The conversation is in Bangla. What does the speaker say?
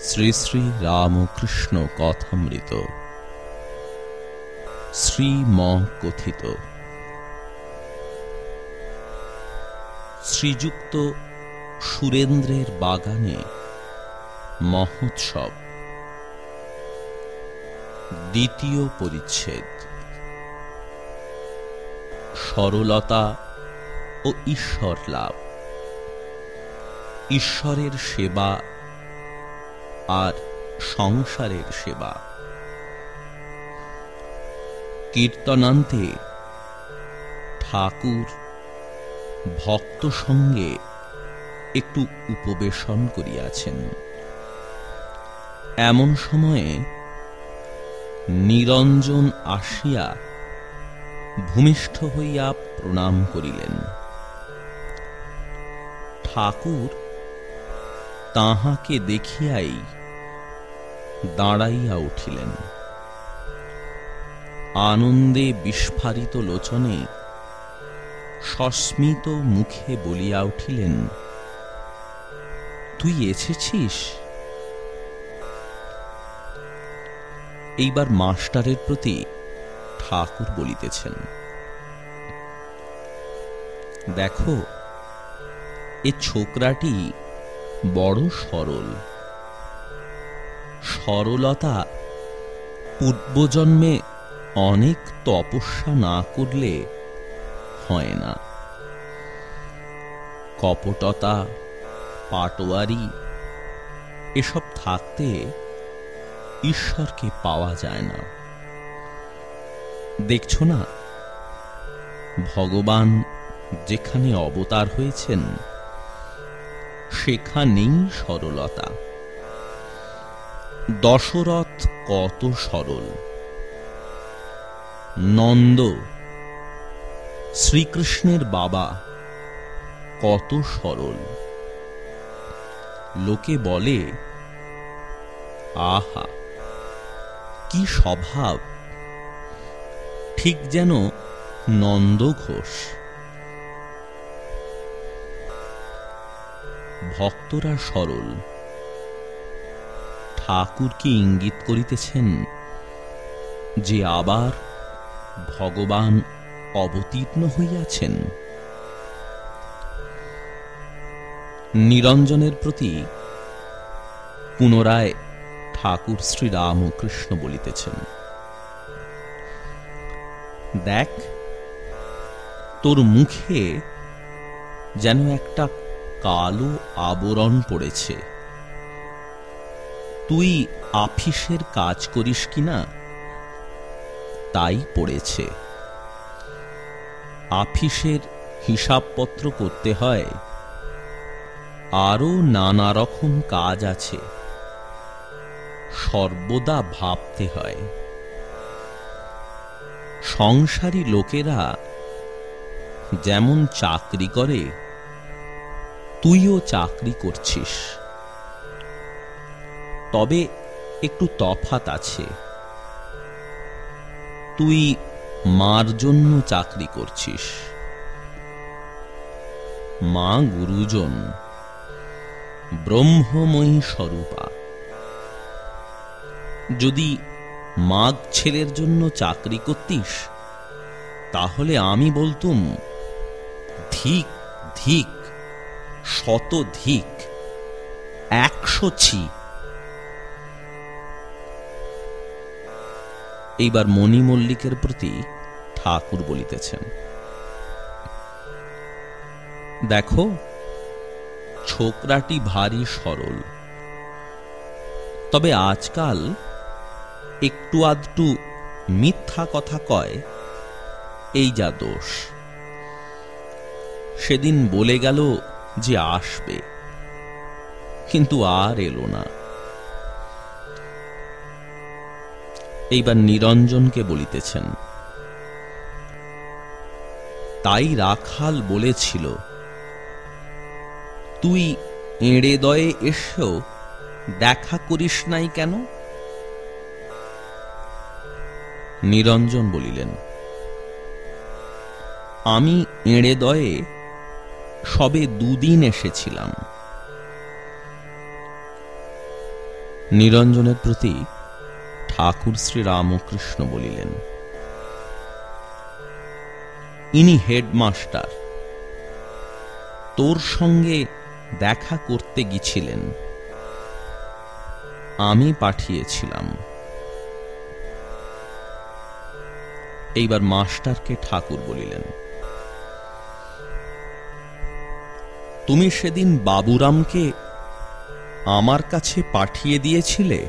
শ্রী শ্রী রামকৃষ্ণ কথামৃত। শ্রীম কথিত শ্রীযুক্ত সুরেন্দ্রের বাগানে মহোৎসব। দ্বিতীয় পরিচ্ছেদ। সরলতা ও ঈশ্বর লাভ। ঈশ্বরের সেবা আর সংসারের সেবা। কীর্তনান্তে ঠাকুর ভক্ত সঙ্গে একটু উপবেশন করিয়াছেন। এমন সময়ে নিরঞ্জন আসিয়া ভূমিষ্ঠ হইয়া প্রণাম করিলেন। ঠাকুর তাহাকে দেখিয়াই দাঁড়াইয়া উঠিলেন। আনন্দে বিস্ফারিত লোচনে সস্মিত মুখে বলিয়া উঠিলেন, তুই এসেছিস? এইবার মাস্টারের প্রতি ঠাকুর বলিতেছেন, দেখো, এ ছোকরাটি বড় সরল। সরলতা। পূর্বজন্মে অনেক তপস্যা না করলে হয় না। কপটতা, পাটোয়ারি, এসব থাকতে ঈশ্বরকে পাওয়া যায় না। দেখছ না? ভগবান যেখানে অবতার হয়েছেন, সেখানেই সরলতা। দশরথ কত সরল। নন্দ, শ্রীকৃষ্ণের বাবা, কত সরল। লোকে বলে, আহা, কি স্বভাব। ঠিক যেন নন্দ ঘোষ। ভক্তরা সরল। ঠাকুর কি ইঙ্গিত করিতেছেন যে আবার ভগবান অবতীর্ণ হইয়াছেন। নিরঞ্জনের প্রতি পুনরায় ঠাকুর শ্রী রামকৃষ্ণ বলিতেছেন, দেখ, তোর মুখে যেন একটা কালো আবরণ পড়েছে। তুই আফিসের কাজ করিস কিনা? তাই পড়েছে। আফিসের হিসাবপত্র করতে হয়। আরও নানা রকম কাজ আছে। সর্বদা ভাবতে হয়। সংসারী লোকেরা যেমন চাকরি করে, তুইও চাকরি করছিস। তবে একটু তফাত আছে। তুই মার জন্য চাকরি করছিস। মা গুরুজন, ব্রহ্মময়ী স্বরূপা, যদি মাগ ছেলের জন্য চাকরি করতিস, তাহলে আমি বলতুম, ধিক ধিক, শত ধিক, একশো ছি এইবার মণি মল্লিকের প্রতি ঠাকুর বলিতেছেন, দেখো, ছোকরাটি ভারী সরল। তবে আজকাল একটু আধটু মিথ্যা কথা কয়, এই যা দোষ। সেদিন বলে গেল যে আসবে, কিন্তু আর এলো না। এইবার নিরঞ্জনকে বলিতেছেন, তাই রাখাল বলেছিল, তুই এঁড়ে দয়ে এসেও দেখা করিস নাই কেন? নিরঞ্জন বলিলেন, আমি এঁড়ে দয়ে সবে দুদিন এসেছিলাম। নিরঞ্জনের প্রতি ঠাকুর শ্রী রামকৃষ্ণ বলিলেন, ইনি হেডমাস্টার। তোর সঙ্গে দেখা করতে গিয়েছিলেন আমি পাঠিয়েছিলাম। এইবার মাস্টারকে ঠাকুর বলিলেন, তুমি সেদিন বাবুরামকে আমার কাছে পাঠিয়ে দিয়েছিলে?